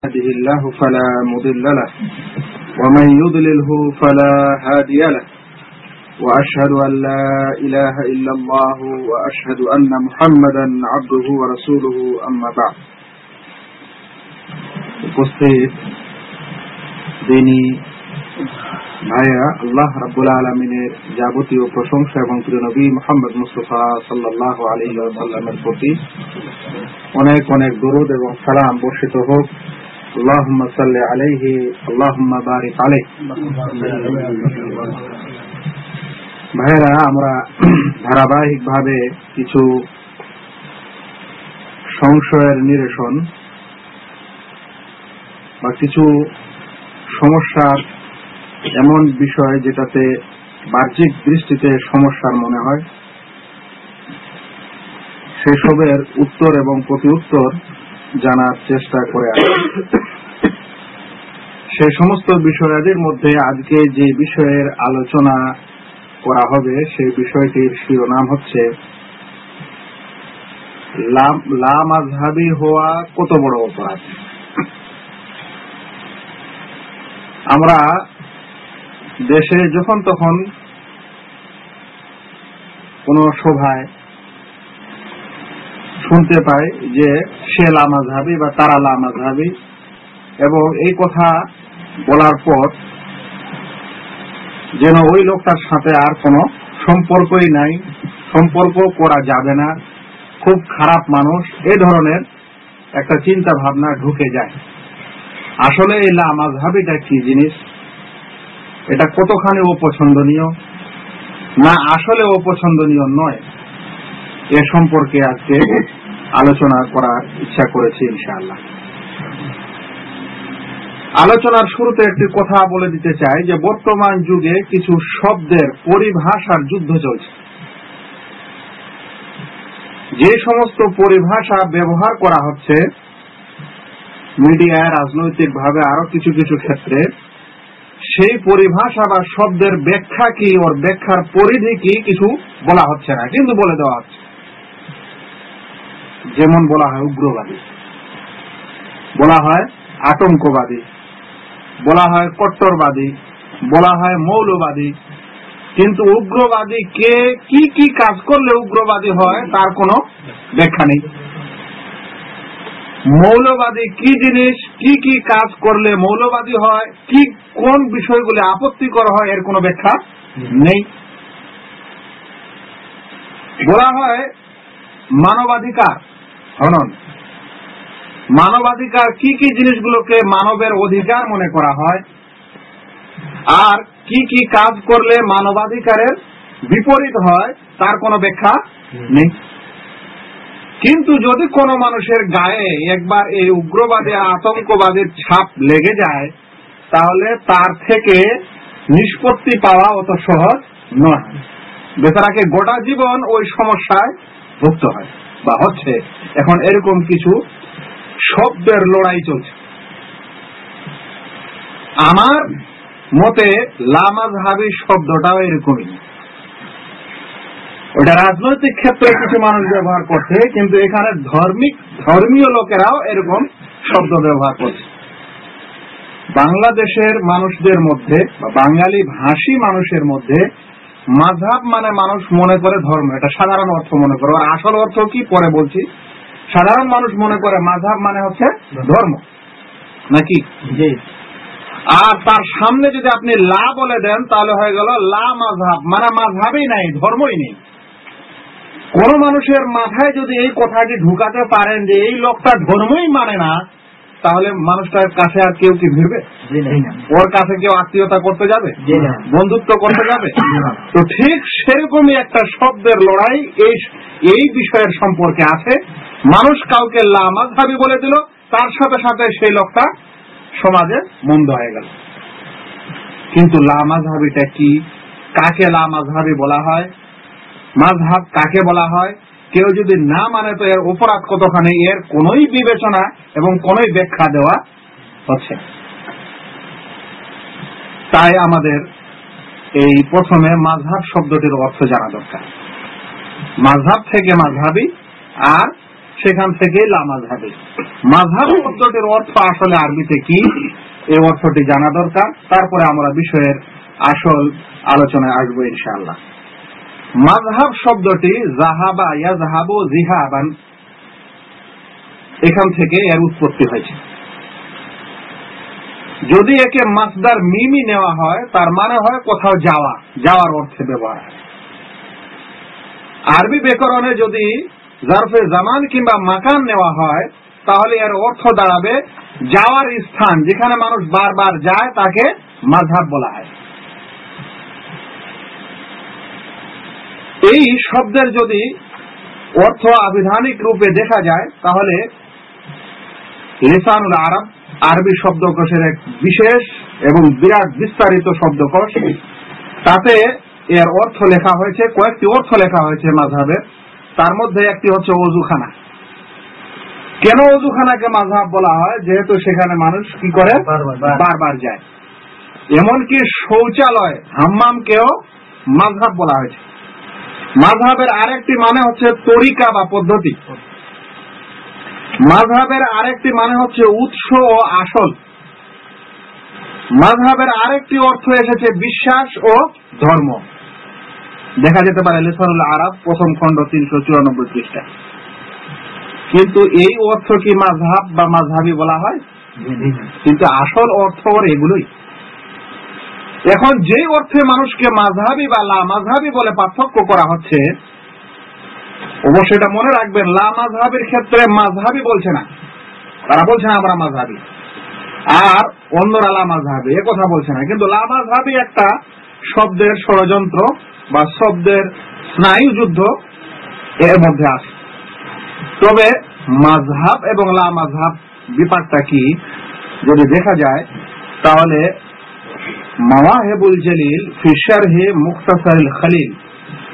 يهده الله فلا مضل له ومن يضلله فلا هادي له وأشهد أن لا إله إلا الله وأشهد أن محمدا عبده ورسوله أما بعد উপস্থিত দিনী ভাইয়া আল্লাহ রাব্বুল আলমিনের যাবতীয় প্রশংসা এবং প্রিয় নবী মোহাম্মদ মুস্তফা সাল্লাহ আলী সাল্লামের প্রতি অনেক অনেক দরুদ এবং সালাম বর্ষিত হোক اللهم صل عليه اللهم بارك عليه ভাইয়েরা আমরা ধারাবাহিকভাবে কিছু সংশয়ের নিরসন বা কিছু সমস্যার এমন বিষয় যেটাতে বাহ্যিক দৃষ্টিতে সমস্যার মনে হয় সেসবের উত্তর এবং প্রতি উত্তর জানার চেষ্টা করে সে সমস্ত বিষয়াদির মধ্যে আজকে যে বিষয়ের আলোচনা করা হবে সেই বিষয়টির শিরোনাম হচ্ছে লামাজহাবি হওয়া কত বড় অপরাধ? আমরা দেশে যখন তখন কোন সভায় শুনতে পাই যে সে লামাজহাবি বা তারা লামাজহাবি এবং এই কথা বলার পর যেন ওই লোকটার সাথে আর কোনো সম্পর্কই নাই সম্পর্ক করা যাবে না, খুব খারাপ মানুষ এই ধরনের একটা চিন্তা ভাবনা ঢুকে যায়। আসলে এই লামা লামাজহাবিটা কি জিনিস? এটা কতখানি অপছন্দনীয়? না আসলে অপছন্দনীয় নয়। এ সম্পর্কে আজকে আলোচনা করার ইচ্ছা করেছি ইনশাআল্লাহ। আলোচনার শুরুতে একটি কথা বলে দিতে চাই যে বর্তমান যুগে কিছু শব্দের পরিভাষার যুদ্ধ চলছে। যে সমস্ত পরিভাষা ব্যবহার করা হচ্ছে, মিডিয়ায় রাজনৈতিক ভাবে আরও কিছু কিছু ক্ষেত্রে, সেই পরিভাষা বা শব্দের ব্যাখ্যা কি, ওর ব্যাখ্যার পরিধি কি কিছু বলা হচ্ছে না, কিন্তু বলে দেওয়া হচ্ছে। যেমন বলা হয় উগ্রবাদী। বলা হয় আতঙ্কবাদী। বলা হয় কট্টরবাদী। বলা হয় মৌলবাদী। কিন্তু উগ্রবাদী কে কি কি কাজ করলে উগ্রবাদী হয় তার কোনো ব্যাখ্যা নেই। মৌলবাদী কি জিনিস কি কি কাজ করলে মৌলবাদী হয় কি কোন বিষয়গুলি আপত্তিকর হয় এর কোনো ব্যাখ্যা নেই। বলা হয় মানবাধিকার। হনন মানবাধিকার কি কি জিনিসগুলোকে মানবের অধিকার মনে করা হয়? আর কি কি কাজ করলে মানবাধিকারের বিপরীত হয় তার কোনো ব্যাখ্যা নেই। কিন্তু যদি কোনো মানুষের গায়ে একবার এই উগ্রবাদে আতঙ্কবাদের ছাপ লেগে যায় তাহলে তার থেকে নিষ্পত্তি পাওয়া অত সহজ নয়। বেচারাকে গোটা জীবন ওই সমস্যায় ভুক্ত হয়। বা হচ্ছে, এখন এরকম কিছু শব্দের লড়াই চলছে। আমার মতে লামাজহাবি শব্দটাও এরকমই। ওটা রাজনৈতিক ক্ষেত্রে কিছু মানুষ ব্যবহার করছে, কিন্তু এখানে ধর্মিক, ধর্মীয় লোকেরাও এরকম শব্দ ব্যবহার করছে। বাংলাদেশের মানুষদের মধ্যে বাঙালি ভাষী মানুষের মধ্যে মাঝাব মানে মানুষ মনে করে ধর্ম এটা সাধারণ অর্থ মনে করে। আর আসল অর্থ কি? পরে বলছি। সাধারণ মানুষ মনে করে মাঝাব মানে হচ্ছে ধর্ম। নাকি? আর তার সামনে যদি আপনি লা বলে দেন তাহলে হয়ে গেল লা মাঝাব মানে মাঝাবই নাই ধর্মই নেই। কোন মানুষের মাথায় যদি এই কথাটি ঢুকাতে পারেন যে এই লোকটা ধর্মই মানে না তাহলে মানুষটার কাছে আর কেউ কি ভিড়বে ওর কাছে কেউ আত্মীয়তা করতে যাবে? বন্ধুত্ব করতে যাবে? তো ঠিক সেরকমই একটা শব্দের লড়াই এই এই বিষয়ের সম্পর্কে আছে। মানুষ কাউকে লামাজহাবি বলে দিল তার সাথে সাথে সেই লোকটা সমাজে মন্দ হয়ে গেল। কিন্তু লামাজহাবিটা কি? কাকে লামাজহাবি বলা হয়? মাঝহাব কাকে বলা হয়? কেউ যদি না মানে তো এর অপরাধ কতখানি? এর কোনই বিবেচনা এবং কোনই ব্যাখ্যা দেওয়া হচ্ছে। তাই আমাদের এই প্রথমে মাঝহাব শব্দটির অর্থ জানা দরকার। মাঝহাব থেকে মাঝহাবি আর সেখান থেকে লা মাঝহাবি। মাঝহাব শব্দটির অর্থ আসলে আরবিতে কি? এই অর্থটি জানা দরকার। তারপরে আমরা বিষয়ের আসল আলোচনায় আসব ইনশাআল্লাহ। মাযহাব শব্দটি জাহাবা ইয়াজহাবু জিহাবান এখান থেকে এর উৎপত্তি হয়েছে। যদি একে মাসদার মিমি নেওয়া হয়, তার মানে হয় কোথাও যাওয়া, যাওয়ার অর্থে ব্যবহার। আরবি ব্যাকরণে যদি জারফে জামান কিংবা মাকান নেওয়া হয়, তাহলে এর অর্থ দাঁড়াবে যাওয়ার স্থান, যেখানে মানুষ বারবার যায়, তাকে মাঝহাব বলা হয়। এই শব্দের যদি অর্থ আবিধানিক রূপে দেখা যায় তাহলে লিসানুল আরব আরবি শব্দকোষের এক বিশেষ এবং বিরাট বিস্তারিত শব্দকোষ। তাতে এর অর্থ লেখা হয়েছে কয়েকটি অর্থ লেখা হয়েছে মাঝহাবের তার মধ্যে একটি হচ্ছে অজুখানা। কেন অজুখানাকে মাঝহাব বলা হয়? যেহেতু সেখানে মানুষ কি করে? বারবার যায়। এমনকি শৌচালয় হাম্মামকেও মাঝহাব বলা হয়েছে। মাঝহাবের আরেকটি মানে হচ্ছে তরিকা বা পদ্ধতি। মাঝহাবের আরেকটি মানে হচ্ছে উৎস ও আসল। মাঝহাবের আরেকটি অর্থ এসেছে বিশ্বাস ও ধর্ম। দেখা যেতে পারে লেসানুল আরব প্রথম খণ্ড তিনশো চুরানব্বই পৃষ্ঠা কিন্তু এই অর্থ কি মাঝহাব বা মাঝহাবি বলা হয়? কিন্তু আসল অর্থ ওর এগুলোই। এখন যে অর্থে মানুষকে মাঝহাবি বা লা মাঝহাবি বলে পার্থক্য করা হচ্ছে অবশ্যই এটা মনে রাখবেন, লা মাঝহাবির ক্ষেত্রে মাঝহাবি বলছে না। তারা বলছে না আমরা মাঝহাবি। আর অন্যরা লা মাঝহাবি, এ কথা বলছে না। কিন্তু লা মাঝহাবি একটা শব্দের ষড়যন্ত্র বা শব্দের স্নায়ু যুদ্ধ এর মধ্যে আছে। তবে মাঝহাব এবং লা মাঝহাব বিপাকটা কি? যদি দেখা যায়, তাহলে মাওয়াহেবুল জলিল ফিশার হে মুখতাসারিল খালিল।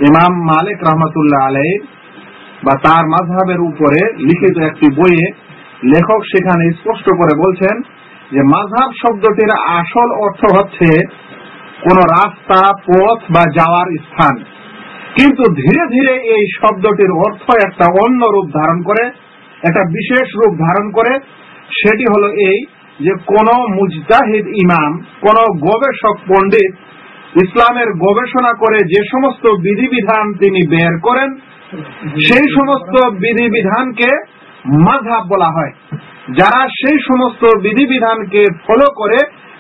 ইমাম মালিক রহমতুল্লাহ আলাই বা তার মাঝহাবের উপরে লিখিত একটি বইয়ে লেখক সেখানে স্পষ্ট করে বলছেন যে মাঝহাব শব্দটির আসল অর্থ হচ্ছে কোন রাস্তা, পথ বা যাওয়ার স্থান। কিন্তু ধীরে ধীরে এই শব্দটির অর্থ একটা অন্য রূপ ধারণ করে, একটা বিশেষ রূপ ধারণ করে, সেটি হলো এই যে কোন মুজতাহিদ ইমাম, কোন গবেষক পণ্ডিত ইসলামের গবেষণা করে যে সমস্ত বিধিবিধান তিনি বের করেন, সেই সমস্ত বিধিবিধানকে মাঝহাব বলা হয়। যারা সেই সমস্ত বিধিবিধানকে ফলো করে,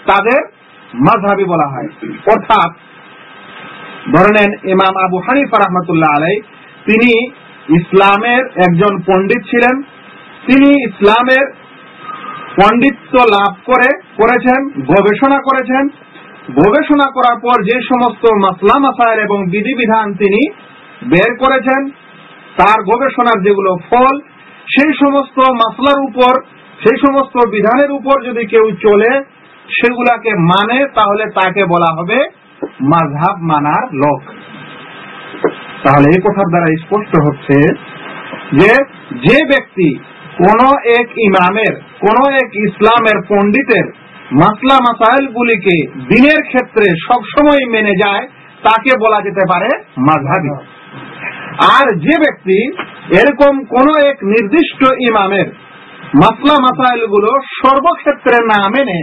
তাদের মাঝহাবি বলা হয়। অর্থাৎ, ধরে নেন ইমাম আবু হানিফা রহমতুল্লাহ আলাই তিনি ইসলামের একজন পণ্ডিত ছিলেন। তিনি ইসলামের পণ্ডিত্য লাভ করে, করেছেন, গবেষণা করেছেন। গবেষণা করার পর যে সমস্ত মাসলা মাসাইল এবং বিধিবিধান তিনি বের করেছেন, তার গবেষণার যেগুলো ফল, সেই সমস্ত মাসলার উপর, সেই সমস্ত বিধানের উপর যদি কেউ চলে সেগুলাকে মানে তাহলে তাকে বলা হবে মাঝহাব মানার লোক। তাহলে এই কথার দ্বারা স্পষ্ট হচ্ছে যে যে ব্যক্তি কোন এক ইমামের, কোন এক ইসলামের পণ্ডিতের মাসলা মাসাইল গুলিকে দিনের ক্ষেত্রে সবসময় মেনে যায়, তাকে বলা যেতে পারে মাঝহাবি আর যে ব্যক্তি এরকম কোন এক নির্দিষ্ট ইমামের মাসলা মাসাইলগুলো সর্বক্ষেত্রে না মেনে,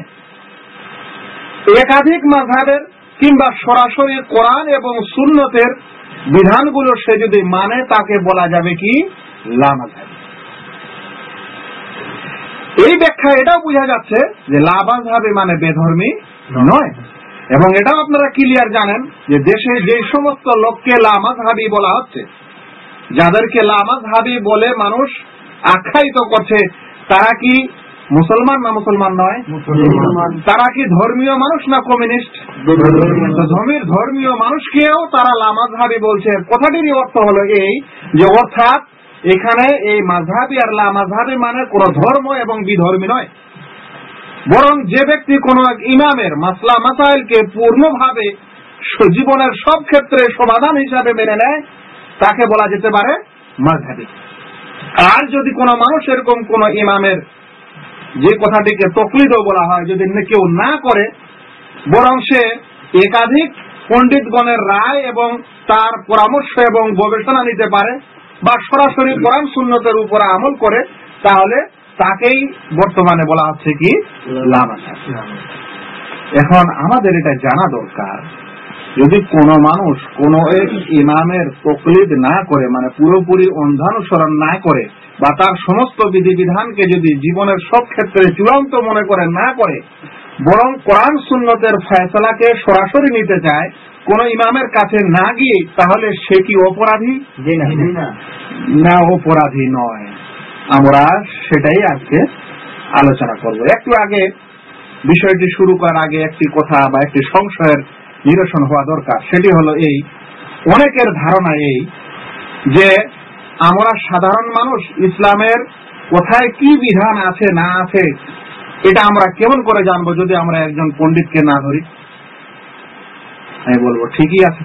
একাধিক মাঝহাবের কিংবা সরাসরি কোরআন এবং সুন্নতের বিধানগুলো সে যদি মানে তাকে বলা যাবে কি? লামাঝাবি এই ব্যাখ্যা এটাও বোঝা যাচ্ছে যে লাভাজহাবি মানে বেধর্মী নয়। এবং এটাও আপনারা ক্লিয়ার জানেন যে দেশে যে সমস্ত লোককে লামাজহাবি বলা হচ্ছে যাদেরকে লামাজহাবি বলে মানুষ আখ্যায়িত করছে তারা কি মুসলমান না মুসলমান নয়? তারা কি ধর্মীয় মানুষ না কমিউনিস্ট ধর্মীয় মানুষকেও তারা লামাজ হাবি বলছে। কথাটিরই অর্থ হলো এই যে অর্থাৎ এখানে এই মাঝহাবি আর লামাজহাবি মানে কোন ধর্ম এবং বিধর্মী নয়। বরং যে ব্যক্তি কোন এক ইমামের মাসলা মাসাইলকে পূর্ণভাবে জীবনের সব ক্ষেত্রে সমাধান হিসাবে মেনে নেয়, তাকে বলা যেতে পারে মাঝহাবি। আর যদি কোন মানুষ এরকম কোন ইমামের যে কথাটিকে তকলিদও বলা হয়, যদি কেউ না করে, বরং সে একাধিক পণ্ডিতগণের রায় এবং তার পরামর্শ এবং গবেষণা নিতে পারে বা সরাসরি কোরআন সুন্নতের উপরে আমল করে, তাহলে তাকেই বর্তমানে বলা হচ্ছে কি? এখন আমাদের এটা জানা দরকার। যদি কোন মানুষ কোন এক ইমামের তকলিদ না করে মানে পুরোপুরি অন্ধানুসরণ না করে, বা তার সমস্ত বিধিবিধানকে যদি জীবনের সব ক্ষেত্রে চূড়ান্ত মনে করে না করে, বরং কোরআন সুন্নতের ফয়সলাকে সরাসরি নিতে চায় কোন ইমামের কাছে না গিয়ে তাহলে সে কি অপরাধী? না অপরাধী নয়। আমরা সেটাই আজকে আলোচনা করব। একটু আগে বিষয়টি শুরু করার আগে একটি কথা বা একটি সংশয়ের নিরসন হওয়া দরকার। সেটি হলো এই অনেকের ধারণা এই যে আমরা সাধারণ মানুষ ইসলামের কোথায় কি বিধান আছে না আছে এটা আমরা কেমন করে জানব যদি আমরা একজন পণ্ডিতকে না ধরি? আমি বলব ঠিকই আছে।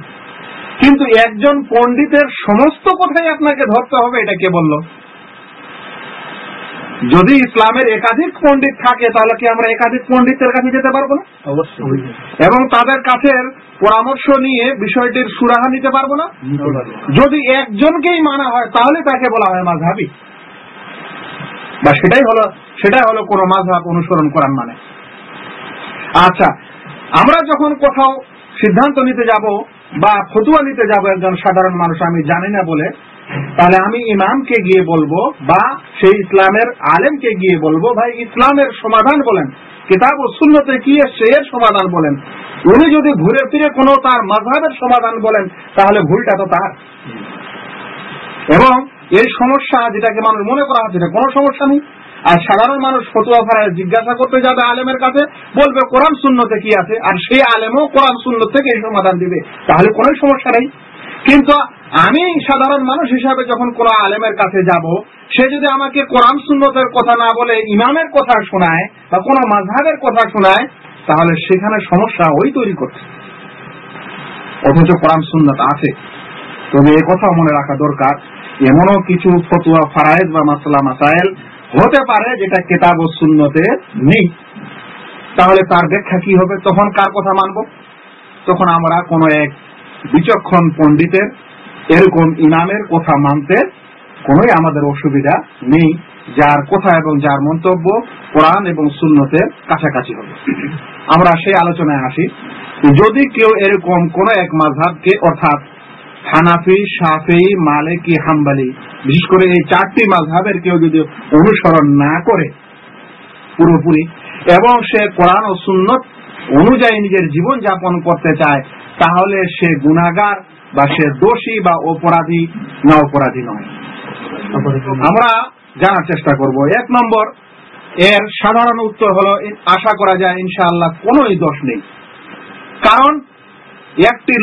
কিন্তু একজন পণ্ডিতের সমস্ত কথাই আপনাকে ধরতে হবে এটা কে বলল? যদি ইসলামের একাধিক পণ্ডিত থাকে তাহলে কি আমরা একাধিক পণ্ডিতের কাছে যেতে পারব না? অবশ্যই। এবং তাদের কাছের পরামর্শ নিয়ে বিষয়টির সুরাহা নিতে পারব না? যদি একজনকেই মানা হয় তাহলে তাকে বলা হয় মাঝহাবি বা সেটাই হলো সেটাই হলো কোন মাঝহাব অনুসরণ করার মানে। আচ্ছা আমরা যখন কোথাও সিদ্ধান্ত নিতে যাব বা ফতুয়া নিতে যাব একজন সাধারণ মানুষ আমি জানি না বলে তাহলে আমি ইমামকে গিয়ে বলব বা সেই ইসলামের আলেমকে গিয়ে বলব ভাই ইসলামের সমাধান বলেন কিতাব ও শূন্যতে কি এসছে এর সমাধান বলেন। উনি যদি ঘুরে ফিরে কোনো তার মাঝহাবের সমাধান বলেন তাহলে ভুলটা তো তার। এবং এই সমস্যা যেটাকে মানুষ মনে করা হচ্ছে কোনো সমস্যা নেই। আর সাধারণ মানুষ ফতুয়া ফারায় জিজ্ঞাসা করতে যাবে আলেমের কাছে, বলবে, কোরআন শূন্যতে কি আছে? আর সেই আলেমও কোরআন শূন্য থেকে এই সমাধান দিবে। তাহলে কোনো সমস্যা নেই। কিন্তু আমি সাধারণ মানুষ হিসাবে যখন কোন আলেমের কাছে যাব, সে যদি আমাকে কোরআন সুন্নতের কথা না বলে, ইমামের কথা শোনায় বা কোন মাঝহাবের কথা শোনায়, তাহলে সেখানে সমস্যা ওই তৈরি করছে। অথচ কোরআন সুন্নত আছে। তবে এ কথা মনে রাখা দরকার, এমনও কিছু ফতুয়া ফারায়েজ বা মাসলা মাসাইল হতে পারে যেটা কেতাব ও সুন্নতে নেই। তাহলে তার ব্যাখ্যা কি হবে? তখন কার কথা মানব? তখন আমরা কোন এক বিচক্ষণ পণ্ডিতের এরকম ইমামের কথা মানতে কোনোই আমাদের অসুবিধা নেই। যার কথা এবং যার মন্তব্য কোরআন এবং সুন্নতের কাছাকাছি হবে। আমরা সেই আলোচনায় আসি। যদি কেউ এরকম কোন এক মাঝহাবকে অর্থাৎ হানাফি সাফি মালিকি, হাম্বালি। বিশেষ করে এই চারটি মাঝহাবের কেউ যদি অনুসরণ না করে পুরোপুরি, এবং সে কোরআন ও সুন্নত অনুযায়ী নিজের জীবন যাপন করতে চায়, তাহলে সে গুণাগার বা সে দোষী বা অপরাধী না অপরাধী নয়। আমরা জানার চেষ্টা করব। এক নম্বর, এর সাধারণ উত্তর হলো, আশা করা যায় ইনশাআল্লাহ কোনোই দোষ নেই। কারণ, একটি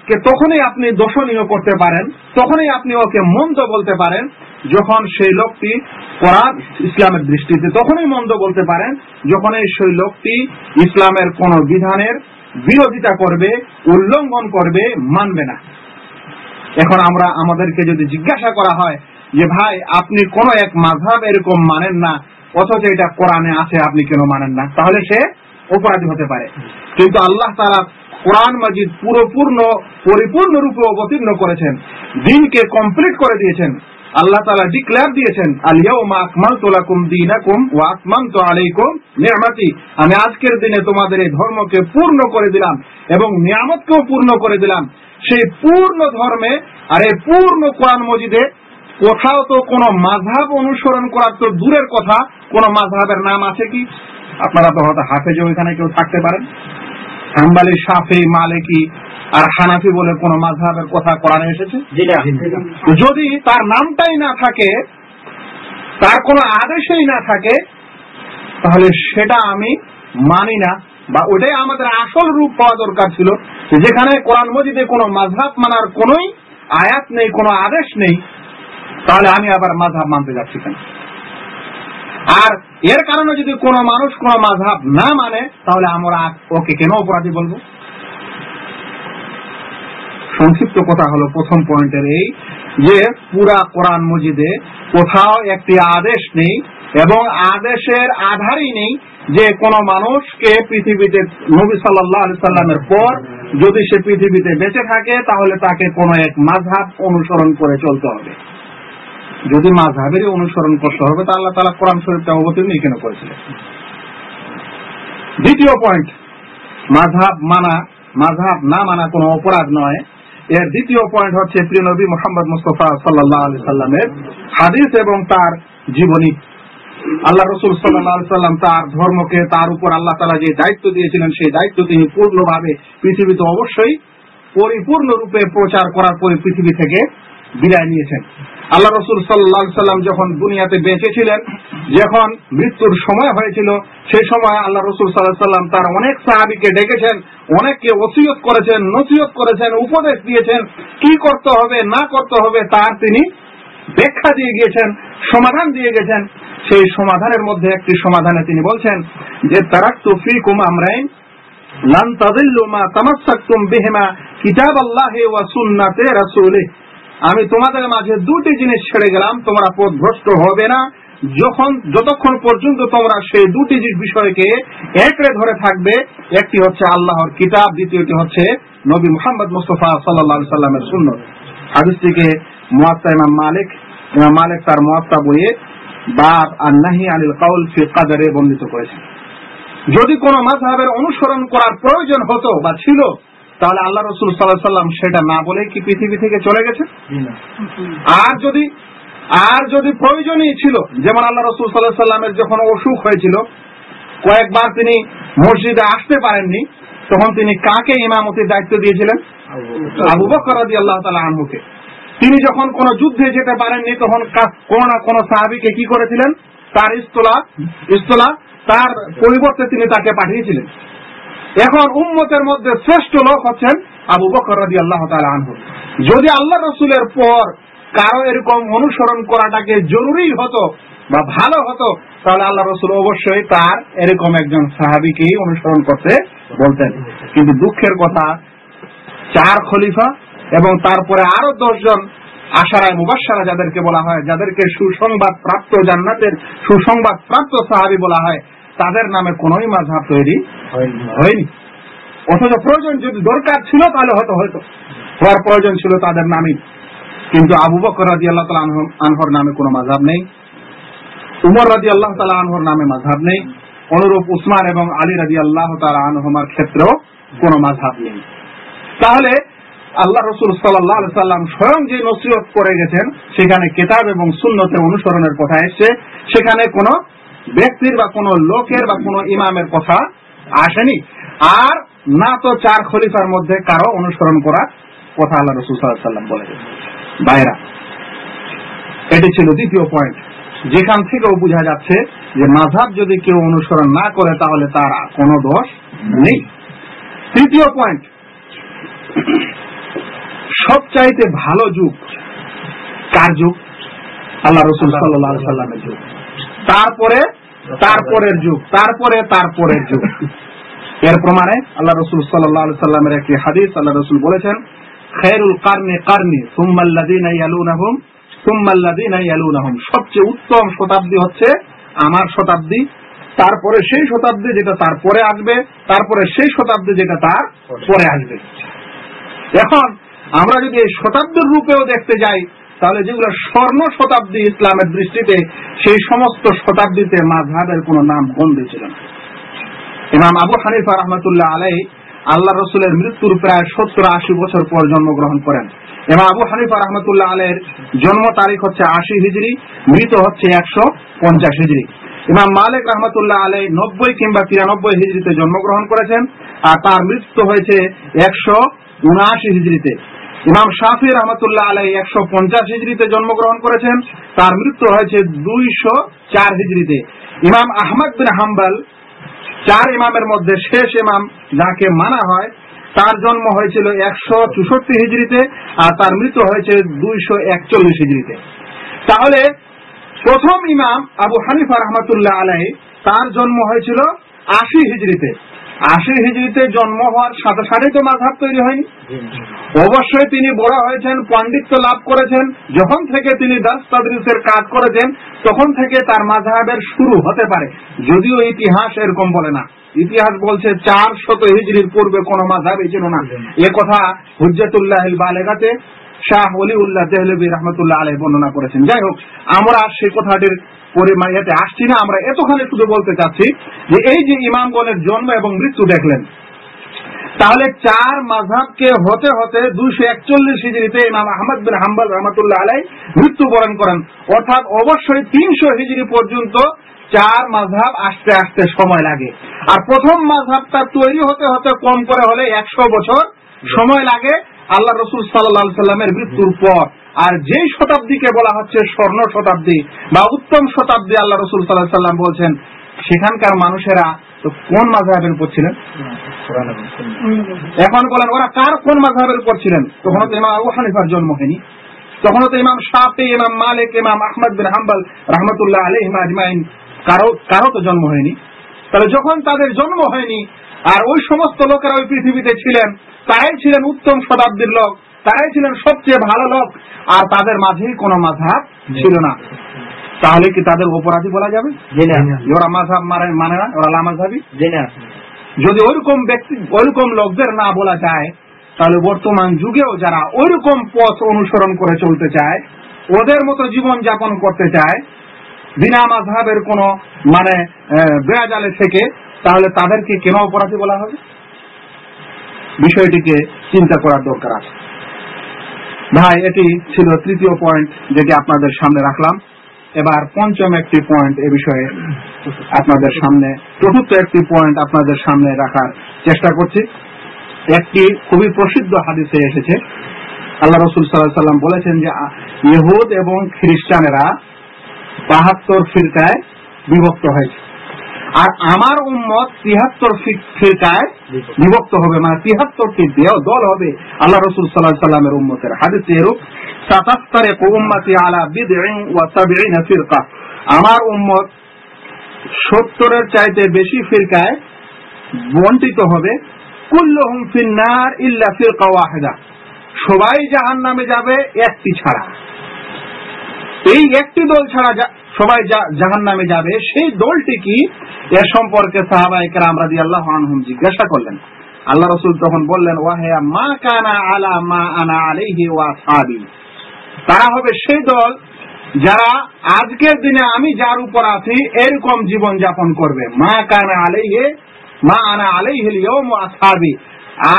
লোককে তখনই আপনি দোষণীয় করতে পারেন, তখনই আপনি ওকে মন্দ বলতে পারেন, যখন সেই লোকটি কোরআন, ইসলামের দৃষ্টিতে তখনই মন্দ বলতে পারেন যখন সেই লোকটি ইসলামের কোন বিধানের বিরোধিতা করবে, উল্লঙ্ঘন করবে, মানবে না। এখন আমরা আমাদেরকে যদি জিজ্ঞাসা করা হয় যে, ভাই, আপনি কোন এক মাঝহাব এরকম মানেন না, অথচ এটা কোরআনে আছে, আপনি কেন মানেন না? তাহলে সে অপরাধী হতে পারে। কিন্তু আল্লাহ তারা কোরআন মাজিদ পুরোপূর্ণ পরিপূর্ণ রূপে অবতীর্ণ করেছেন। দিনকে কমপ্লিট করে দিয়েছেন। আল্লাহ তালা ডিক্লেয়ার দিয়েছেন আলিয়াউমা আকমালতু লাকুম দীনাকুম ওয়া আকমামতু আলাইকুম নি'মাতি। আমি আজকের দিনে তোমাদের এই ধর্মকে পূর্ণ করে দিলাম এবং নিয়ামতকেও পূর্ণ করে দিলাম। সেই পূর্ণ ধর্মে আর এই পূর্ণ কোরআন মজিদে কোথাও তো কোন মাঝহাব অনুসরণ করার তো দূরের কথা। কোন মাঝহাবের নাম আছে কি? আপনারা তো হয়তো হাফেজে ওইখানে কেউ থাকতে পারেন। হাম্বালি সাফি মালিকি আর হানাফি বলে কোন মাঝহাবের কথা কোরআনে এসেছে? যদি তার নামটাই না থাকে তার কোনো আদেশই না থাকে তাহলে সেটা আমি মানি না বা ওটাই আমাদের আসল রূপ পাওয়া দরকার ছিল যেখানে কোরআন মজিদে কোনো মাঝহাব মানার কোনোই আয়াত নেই কোনো আদেশ নেই তাহলে আমি আবার মাঝহাব মানতে যাচ্ছি কেন? আর এর কারণে যদি কোনো মানুষ, কোনো মাঝহাব না মানে তাহলে আমরা ওকে কেন অপরাধী বলব? সংক্ষিপ্ত কথা হলো প্রথম পয়েন্টের এই, যে পুরা কোরআন মজিদে কোথাও একটি আদেশ নেই এবং আদেশের আধারই নেই যে কোন মানুষকে পৃথিবীতে নবী সাল্লাহ সাল্লামের পর যদি সে পৃথিবীতে বেঁচে থাকে, তাহলে তাকে কোন এক মাঝহাব অনুসরণ করে চলতে হবে। যদি মাঝহাবেরই অনুসরণ করতে হবে, তা আল্লাহ তালা কোরআন শরীফটা অবতীর্ণ কেন করেছিলেন? দ্বিতীয় পয়েন্ট মাঝহাব মানা, মাঝহাব না মানা কোনো অপরাধ নয়। এর দ্বিতীয় পয়েন্ট হচ্ছে প্রিয় নবী মোহাম্মদ মুস্তফা সাল্লাহ আলি সাল্লামের হাদিস এবং তার জীবনী। আল্লাহ রসুল সাল্লাহ সাল্লাম তার ধর্মকে, তার উপর আল্লাহ তালা যে দায়িত্ব দিয়েছিলেন, সেই দায়িত্ব তিনি পূর্ণভাবে পৃথিবীতে অবশ্যই পরিপূর্ণ রূপে প্রচার করার পরে পৃথিবী থেকে বিদায় নিয়েছেন। আল্লাহ রসুল সাল্লাহ সাল্লাম যখন দুনিয়াতে বেঁচে ছিলেন, যখন মৃত্যুর সময় হয়েছিল সেই সময় আল্লাহ রসুল সাল্লাহ সাল্লাম তার অনেক সাহাবিকে ডেকেছেন, অনেককে ওসিয়ত করেছেন নসিয়ত করেছেন, উপদেশ দিয়েছেন, কি করতে হবে, না করতে হবে, তার তিনি ব্যাখ্যা দিয়ে গিয়েছেন, সমাধান দিয়ে গেছেন। সেই সমাধানের মধ্যে একটি সমাধানে তিনি বলছেন যে, তারাক্তু ফিকুম আমরাইন, লান তাদিল্লু মা তামাসসাকতুম কিতাব আল্লাহি ওয়া সুন্নাতে রাসূলিহি। আমি তোমাদের মাঝে দুটি জিনিস ছেড়ে গেলাম, তোমরা পথভ্রষ্ট হবে না। যখন যতক্ষণ পর্যন্ত তোমরা সেই দুটি বিষয়কে একরে ধরে থাকবে, একটি হচ্ছে আল্লাহর কিতাব, দ্বিতীয়টি হচ্ছে নবী মুহাম্মদ মুস্তফা সাল্লাহ সাল্লামের শূন্য হাদিসটিকে মুয়াত্তা ইমাম মালিক ইমাম মালিক তার মুয়াত্তা বইয়ে বাব আর নাহি আনিল কাউল ফি কাদারে বর্ণিত করেছেন। যদি কোন মাযহাবের অনুসরণ করার প্রয়োজন হতো বা ছিল তাহলে আল্লাহ রসুল সাল্লাহ সাল্লাম সেটা না বলে কি পৃথিবী থেকে চলে গেছে? আর যদি আর যদি প্রয়োজনই ছিল, যেমন আল্লাহ রসুল সাল্লাহ সাল্লামের যখন অসুখ হয়েছিল, কয়েকবার তিনি মসজিদে আসতে পারেননি, তখন তিনি কাকে ইমামতির দায়িত্ব দিয়েছিলেন? আবু বকর রাজি আল্লাহ তালা আনহুকে। তিনি যখন কোন যুদ্ধে যেতে পারেননি, তখন কোন না কোন সাহাবিকে কি করেছিলেন? তার ইস্তলা ইস্তলা, তার পরিবর্তে তিনি তাকে পাঠিয়েছিলেন। এখন উম্মতের মধ্যে শ্রেষ্ঠ লোক হচ্ছেন আবু বকর রাজি আল্লাহ আনহু। যদি আল্লাহ রসুলের পর কারও এরকম অনুসরণ করাটাকে জরুরি হতো বা ভালো হতো, তাহলে আল্লাহ রসুল অবশ্যই তার এরকম একজন সাহাবিকেই অনুসরণ করতে বলতেন। কিন্তু দুঃখের কথা, চার খলিফা এবং তারপরে আরও দশজন আশারায় মুবাসারা যাদেরকে বলা হয়, যাদেরকে সুসংবাদ প্রাপ্ত জান্নাতের সুসংবাদ প্রাপ্ত সাহাবি বলা হয় তাদের নামে কোনোই মাঝহাব তৈরি হয়নি। অথচ প্রয়োজন যদি দরকার ছিল তাহলে হয়তো হয়তো। হওয়ার প্রয়োজন ছিল তাদের নামে। কিন্তু আবু বকর রাজি আল্লাহ তালা আনহর নামে কোনো মাঝহাব নেই। উমর রাজি আল্লাহ তালা আনহর নামে মাঝহাব নেই। অনুরূপ উসমান এবং আলী রাজি আল্লাহ তালা আনহমার ক্ষেত্রেও কোনো মাঝহাব নেই। তাহলে আল্লাহ রসুল সাল্লাহ সাল্লাম স্বয়ং যে নসিহত করে গেছেন সেখানে কেতাব এবং শূন্যতের অনুসরণের কথা এসছে। সেখানে কোনো ব্যক্তির বা কোন লোকের বা কোন ইমামের কথা আসেনি। আর না তো চার খলিফার মধ্যে কারও অনুসরণ করার কথা আল্লাহ রসুল সাল্লাম বলে বাইরা এটি ছিল দ্বিতীয় পয়েন্ট যেখান থেকেও বোঝা যাচ্ছে যে মাঝাব যদি কেউ অনুসরণ না করে তাহলে তার কোনো দোষ নেই। তৃতীয় পয়েন্ট সবচাইতে ভালো যুগ কার যুগ? আল্লাহ রসুল সাল্লামের যুগ। তারপরে তারপরের যুগ, তারপরে, তারপরের যুগ। এর প্রমাণে আল্লাহ রসুল সাল্লাহ সাল্লামের একটি হাদিস আল্লাহ রসুল বলেছেন খেরুল কার্নি কার্নি সুম্মাল্লাদিন ইয়ালুনাহুম সুম্মাল্লাদিন ইয়ালুনাহুম। সবচেয়ে উত্তম শতাব্দী হচ্ছে আমার শতাব্দী, তারপরে সেই শতাব্দী যেটা তারপরে আসবে, তারপরে সেই শতাব্দী যেটা তার পরে আসবে। এখন আমরা যদি এই শতাব্দীর রূপেও দেখতে যাই তাহলে যেগুলো স্বর্ণ শতাব্দী ইসলামের দৃষ্টিতে, সেই সমস্ত শতাব্দীতে মাঝহাবের কোন নাম গন্ধে ছিল না। ইমাম আবু হানিফা রহমতুল্লাহ আলাই আল্লাহ রসুলের মৃত্যুর প্রায় সত্তর আশি বছর পর জন্মগ্রহণ করেন। এবং আবু হানিফা রহমতুল্লাহ আলের জন্ম তারিখ হচ্ছে আশি হিজড়ি মৃত হচ্ছে একশো পঞ্চাশ হিজড়ি ইমাম মালিক রহমতুল্লাহ আলাই নব্বই কিংবা তিরানব্বই হিজড়িতে জন্মগ্রহণ করেছেন, আর তার মৃত্যু হয়েছে একশো উনআশি হিজড়িতে ইমাম শাফি রহমতুল্লাহ আলাই একশো পঞ্চাশ হিজড়িতে জন্মগ্রহণ করেছেন। তার মৃত্যু হয়েছে দুইশো চার হিজড়িতে ইমাম আহমদ বিন হাম্বাল, চার ইমামের মধ্যে শেষ ইমাম যাকে মানা হয়, তার জন্ম হয়েছিল একশো চৌষট্টি হিজড়িতে আর তার মৃত্যু হয়েছে দুইশো একচল্লিশ হিজড়িতে তাহলে প্রথম ইমাম আবু হানিফা রহমতুল্লাহ আলাই তার জন্ম হয়েছিল আশি হিজড়িতে আশি হিজড়িতে জন্ম হওয়ার সাথে সাথে তো মাঝাব তৈরি হয়নি। অবশ্যই তিনি বড় হয়েছেন, পাণ্ডিত্য লাভ করেছেন, যখন থেকে তিনি দাস তাদরিসের কাজ করেছেন, তখন থেকে তার মাঝাবের শুরু হতে পারে। যদিও ইতিহাস এরকম বলে না। ইতিহাস বলছে চার শত হিজড়ির পূর্বে কোন মাঝাবই ছিল না। এ কথা হুজ্জাতুল্লাহ বালেগাতে শাহ অলিউল্লাহ দেহলবী রহমতুল্লাহ আলহ বর্ণনা করেছেন। যাই হোক, আমরা সেই কথাটির পরিমাণ এতে আসছি না। আমরা এতখানি শুধু বলতে চাচ্ছি যে এই যে ইমামগণের জন্ম এবং মৃত্যু দেখলেন, তাহলে চার মাঝহাবকে হতে হতে দুইশো একচল্লিশ হিজড়িতে ইমাম আহমদ বিন হাম্বল রহমতুল্লাহ আলাই মৃত্যুবরণ করেন। অর্থাৎ অবশ্যই তিনশো হিজড়ি পর্যন্ত চার মাঝহাব আসতে আসতে সময় লাগে। আর প্রথম মাঝহাবটা তৈরি হতে হতে কম করে হলে একশো বছর সময় লাগে। আল্লাহ রসুল সাল্লাহ সাল্লামের মৃত্যুর পর, আর যেই শতাব্দীকে বলা হচ্ছে স্বর্ণ শতাব্দী বা উত্তম শতাব্দী আল্লাহ রসুল সাল্লাহ সাল্লাম বলছেন, সেখানকার মানুষেরা তো কোন মাঝহাবের উপর ছিলেন? এখন বলেন, ওরা কার কোন মাঝহাবের উপর ছিলেন? তখন তো ইমাম আবু হানিফার জন্ম হয়নি। তখন তো ইমাম শাফি, ইমাম মালিক, ইমাম আহমদ বিন হাম্বল রহমতুল্লাহ আলহিম আজমাইন কারও কারও তো জন্ম হয়নি। তাহলে যখন তাদের জন্ম হয়নি, আর ওই সমস্ত লোকেরা ওই পৃথিবীতে ছিলেন তারাই ছিলেন উত্তম শতাব্দীর লোক তারাই ছিলেন সবচেয়ে ভালো লোক আর তাদের মাঝেই কোনো মাঝহাব ছিল না। তাহলে কি তাদের অপরাধী বলা যাবে? ওরা মাঝহাব মানে মানে না ওরা লামাঝাবি যদি ওইরকম ব্যক্তি ওইরকম লোকদের না বলা যায় তাহলে বর্তমান যুগেও যারা ওইরকম পথ অনুসরণ করে চলতে চায় ওদের মতো জীবন যাপন করতে চায় বিনা মাঝহাবের কোন মানে বেড়াজালে থেকে তাহলে তাদেরকে কেন অপরাধী বলা হবে? বিষয়টিকে চিন্তা করার দরকার আছে। ভাই, এটি ছিল তৃতীয় পয়েন্ট যেটি আপনাদের সামনে রাখলাম। এবার পঞ্চম একটি পয়েন্ট এ বিষয়ে আপনাদের সামনে, চতুর্থ একটি পয়েন্ট আপনাদের সামনে রাখার চেষ্টা করছি। একটি খুবই প্রসিদ্ধ হাদিসে এসেছে। আল্লাহ রসুল সাল্লাহ সাল্লাম বলেছেন যে, ইহুদ এবং খ্রিস্টানেরা বাহাত্তর ফিরকায় বিভক্ত হয়েছে। আর আমার উম্মত তিহাত্তর ফিরকায় বিভক্ত হবে মানে তিহাত্তরটি দেহ, দল হবে আল্লাহ রসুল সাল্লাহ সাল্লামের উম্মতের। হাদিসে এরূপ সাতাত্তরে উম্মতি আলা বিদইন ওয়া ফিরকা। আমার উম্মত সত্তরের চাইতে বেশি ফিরকায় বন্টিত হবে। কুল্ল কুল্লুহুম ফিন্নার ইল্লা ফিরকা ওয়াহিদা। সবাই জাহান্নামে যাবে একটি ছাড়া। এই একটি দল ছাড়া সবাই জাহান নামে যাবে, সেই দলটি কি? এর সম্পর্কে সাহাবাই কেরাম রাদি আল্লাহ আনহুম জিজ্ঞাসা করলেন। আল্লাহ রসুল তখন বললেন, ওয়াহেয়া মা কানা আলা মা আনা আলাইহি ওয়া সাহাবি তারা হবে সেই দল যারা আজকের দিনে আমি যার উপর আছি, এরকম জীবন যাপন করবে। মা কানা আলাইহে, মা আনা আলাইহিল ইয়ৌম ওয়া আসহাবি।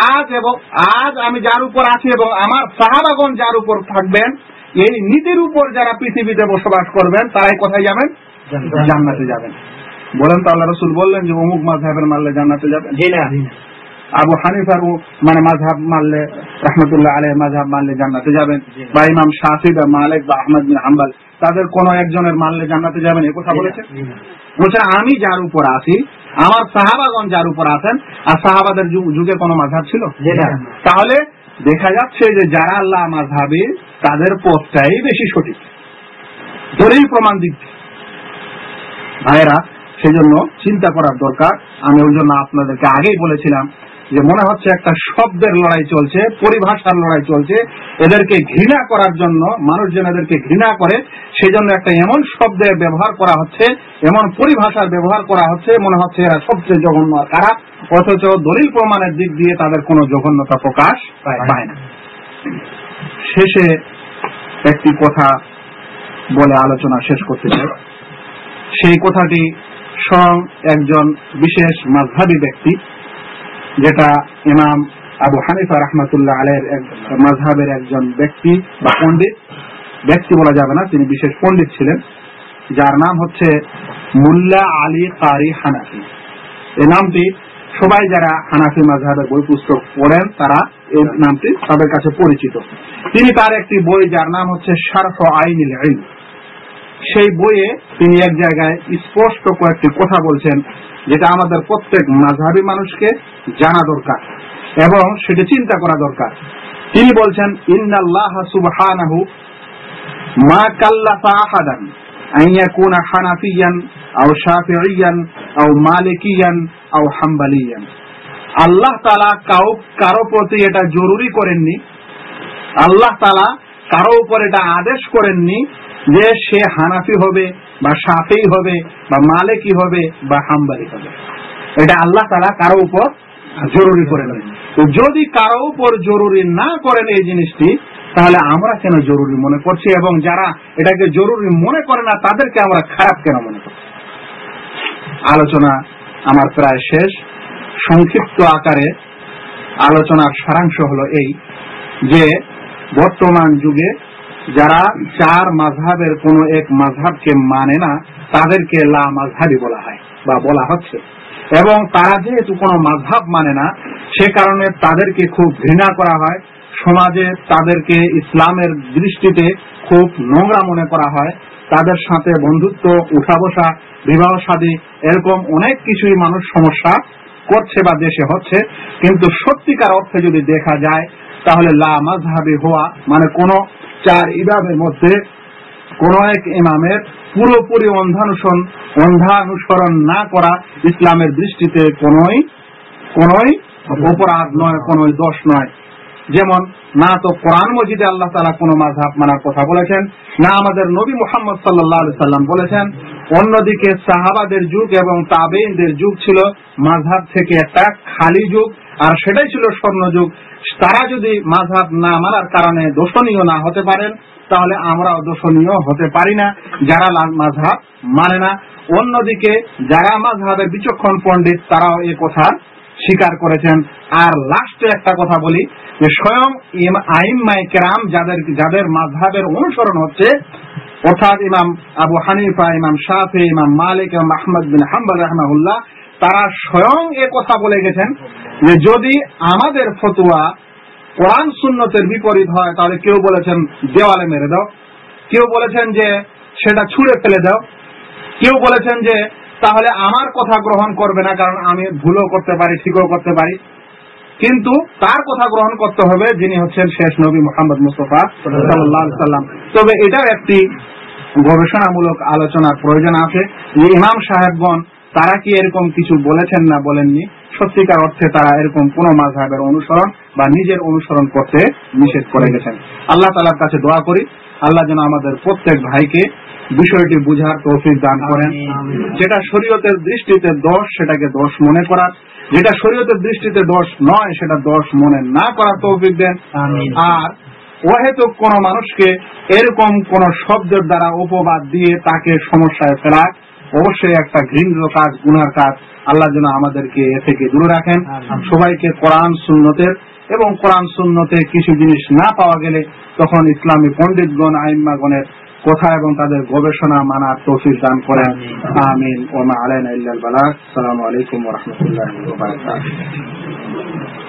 আজ এবং আজ আমি যার উপর আছি এবং আমার সাহাবাগণ যার উপর থাকবেন এই নীতির উপর যারা পৃথিবীতে বসবাস করবেন তারাই কোথায় যাবেন? জান্নাতে। যাবেন। বলেন তো আল্লাহ রসুল বললেন যে অমুক মাঝহাবের মারলে জান্নাতে যাবেন আবু হানিফার মানে মাঝহাব মানলে রহমতুল্লাহ আলহ মাঝহাব মানলে জান্নাতে যাবেন। বা ইমাম শাফি বা মালিক বা আহমদ বিন হাম্বাল তাদের কোন একজনের মারলে জান্নাতে যাবেন এ কথা বলেছেন? না। বলছেন আমি যার উপর আছি আমার সাহাবাগণ যার উপর আছেন আর সাহাবাদের যুগে কোনো মাঝহাব ছিল? তাহলে দেখা যাচ্ছে যে যারা আল্লাহ ভাবে, তাদের পথটাই বেশি সঠিক ধরেই প্রমাণ দিচ্ছে। ভাইয়েরা, সেজন্য চিন্তা করার দরকার আমি ওই জন্য আপনাদেরকে আগেই বলেছিলাম যে মনে হচ্ছে একটা শব্দের লড়াই চলছে পরিভাষার লড়াই চলছে এদেরকে ঘৃণা করার জন্য মানুষ যেন এদেরকে ঘৃণা করে সেই জন্য একটা এমন শব্দের ব্যবহার করা হচ্ছে এমন পরিভাষার ব্যবহার করা হচ্ছে মনে হচ্ছে এরা সবচেয়ে জঘন্য খারাপ অথচ দলিল প্রমাণের দিক দিয়ে তাদের কোনো জঘন্যতা প্রকাশ পায় না। শেষে একটি কথা বলে আলোচনা শেষ করতে চাই। সেই কথাটি স্বয়ং একজন বিশেষ মাঝহাবি ব্যক্তি যেটা ইমাম আবু হানিফা রহমতুল্লাহ আলের মাঝহাবের একজন ব্যক্তি বা পণ্ডিত। ব্যক্তি বলা যাবে না, তিনি বিশেষ পণ্ডিত ছিলেন। যার নাম হচ্ছে মুল্লা আলী কারি হানাফি। এই নামটি সবাই যারা হানাফি মাঝহাবের বই পুস্তক পড়েন, তারা এই নামটি তাদের কাছে পরিচিত। তিনি তার একটি বই যার নাম হচ্ছে শারফ আইনিল ইলম। সেই বইয়ে তিনি এক জায়গায় স্পষ্ট কয়েকটি কথা বলছেন। যেটা আমাদের প্রত্যেক মাঝহাবি মানুষকে জানা দরকার এবং সেটা চিন্তা করা দরকার। তিনি বলছেন, ইন্নাল্লাহ সুবহানাহু মা কাল্লাফা আহাদান মালিকিয়ান আও হাম্বালিয়ান। আল্লাহ তাআলা কাউ, কারও প্রতি এটা জরুরি করেননি। আল্লাহ তালা কারও উপর এটা আদেশ করেননি যে সে হানাফি হবে বা সাফি হবে, বা মালিকি হবে, বা হাম্বালি হবে। এটা আল্লাহ তালা কারও উপর জরুরি করে তো যদি কারও উপর জরুরি না করেন এই জিনিসটি, তাহলে আমরা কেন জরুরি মনে করছি? এবং যারা এটাকে জরুরি মনে করে না, তাদেরকে আমরা খারাপ কেন মনে করছি? আলোচনা আমার প্রায় শেষ। সংক্ষিপ্ত আকারে আলোচনার সারাংশ হলো এই যে বর্তমান যুগে যারা চার মাঝহাবের কোন এক মাঝহাবকে মানে না, তাদেরকে লা মাঝহাবি বলা হয় বা বলা হচ্ছে। এবং তারা যেহেতু কোনো মাঝহাব মানে না, সে কারণে তাদেরকে খুব ঘৃণা করা হয়। সমাজে তাদেরকে ইসলামের দৃষ্টিতে খুব নোংরা মনে করা হয়। তাদের সাথে বন্ধুত্ব উঠা বসা বিবাহ সাদী এরকম অনেক কিছুই মানুষ সমস্যা করছে বা দেশে হচ্ছে। কিন্তু সত্যিকার অর্থে যদি দেখা যায়, তাহলে লা মাঝহাবি হওয়া মানে কোন চার ইমামের মধ্যে কোন এক ইমামের পুরোপুরি অন্ধানুসরণ অন্ধানুসরণ না করা ইসলামের দৃষ্টিতে কোনই কোনই অপরাধ নয়, কোনই দোষ নয়। যেমন, না তো কোরআন মজিদে আল্লাহ তালা কোনো মাঝহাব মানার কথা বলেছেন, না আমাদের নবী মোহাম্মদ সাল্লাহ সাল্লাম বলেছেন, অন্যদিকে সাহাবাদের যুগ এবং তাবেইনদের যুগ ছিল মাঝহাব থেকে একটা খালি যুগ আর সেটাই ছিল স্বর্ণ যুগ তারা যদি মাঝহাব না মানার কারণে দোষণীয় না হতে পারেন, তাহলে আমরাও দোষণীয় হতে পারি না। যারা মাঝহাব মানে না। অন্যদিকে যারা মাঝহাবের বিচক্ষণ পণ্ডিত, তারাও এ কথা স্বীকার করেছেন। আর লাস্টে একটা কথা বলি, যে স্বয়ং আইম্মাই কেরাম যাদের যাদের মাঝহাবের অনুসরণ হচ্ছে, অর্থাৎ ইমাম আবু হানিফা, ইমাম শাফি, ইমাম মালিক, ইমাম আহমদ বিন হাম্বাল রহমাহুল্লাহ, তারা স্বয়ং এ কথা বলে গেছেন। যে যদি আমাদের ফতুয়া কোরআন সুন্নতের বিপরীত হয়, তাহলে কেউ বলেছেন, দেওয়ালে মেরে দাও। কেউ বলেছেন যে, সেটা ছুঁড়ে ফেলে দাও। কেউ বলেছেন যে, তাহলে আমার কথা গ্রহণ করবে না, কারণ আমি ভুলও করতে পারি, ঠিকও করতে পারি। কিন্তু তার কথা গ্রহণ করতে হবে, যিনি হচ্ছেন শেষ নবী মোহাম্মদ মুস্তফা সাল্লাম। তবে এটার একটি গবেষণামূলক আলোচনার প্রয়োজন আছে যে ইমাম সাহেবগণ তারা কি এরকম কিছু বলেছেন না বলেননি? সত্যিকার অর্থে তারা এরকম কোন মাঝহের অনুসরণ বা নিজের অনুসরণ করতে নিষেধ করে গেছেন। আল্লাহ তালার কাছে দোয়া করি আল্লাহ যেন আমাদের প্রত্যেক ভাইকে বিষয়টি বুঝার তৌফিক দান করেন। যেটা শরীয়তের দৃষ্টিতে দোষ সেটাকে দোষ মনে করার। যেটা শরীয়তের দৃষ্টিতে দোষ নয় সেটা দোষ মনে না করার তৌফিক দেন। আর অহেতুক কোন মানুষকে এরকম কোন শব্দের দ্বারা উপবাদ দিয়ে তাকে সমস্যায় ফেলা অবশ্যই একটা ঘৃণ্য কাজ গুনার কাজ। আল্লাহ যেন আমাদেরকে এ থেকে দূরে রাখেন। সবাইকে কোরআন সুন্নতের এবং কোরআন সুন্নতে কিছু জিনিস না পাওয়া গেলে তখন ইসলামী পণ্ডিতগণ আইম্মাগণের কথা এবং তাদের গবেষণা মানার তৌফিক দান করেন। আমিন। ওমা আলাইনা ইল্লাল আসসালামু আলাইকুম ওয়া রাহমাতুল্লাহি ওয়া বারাকাতুহু।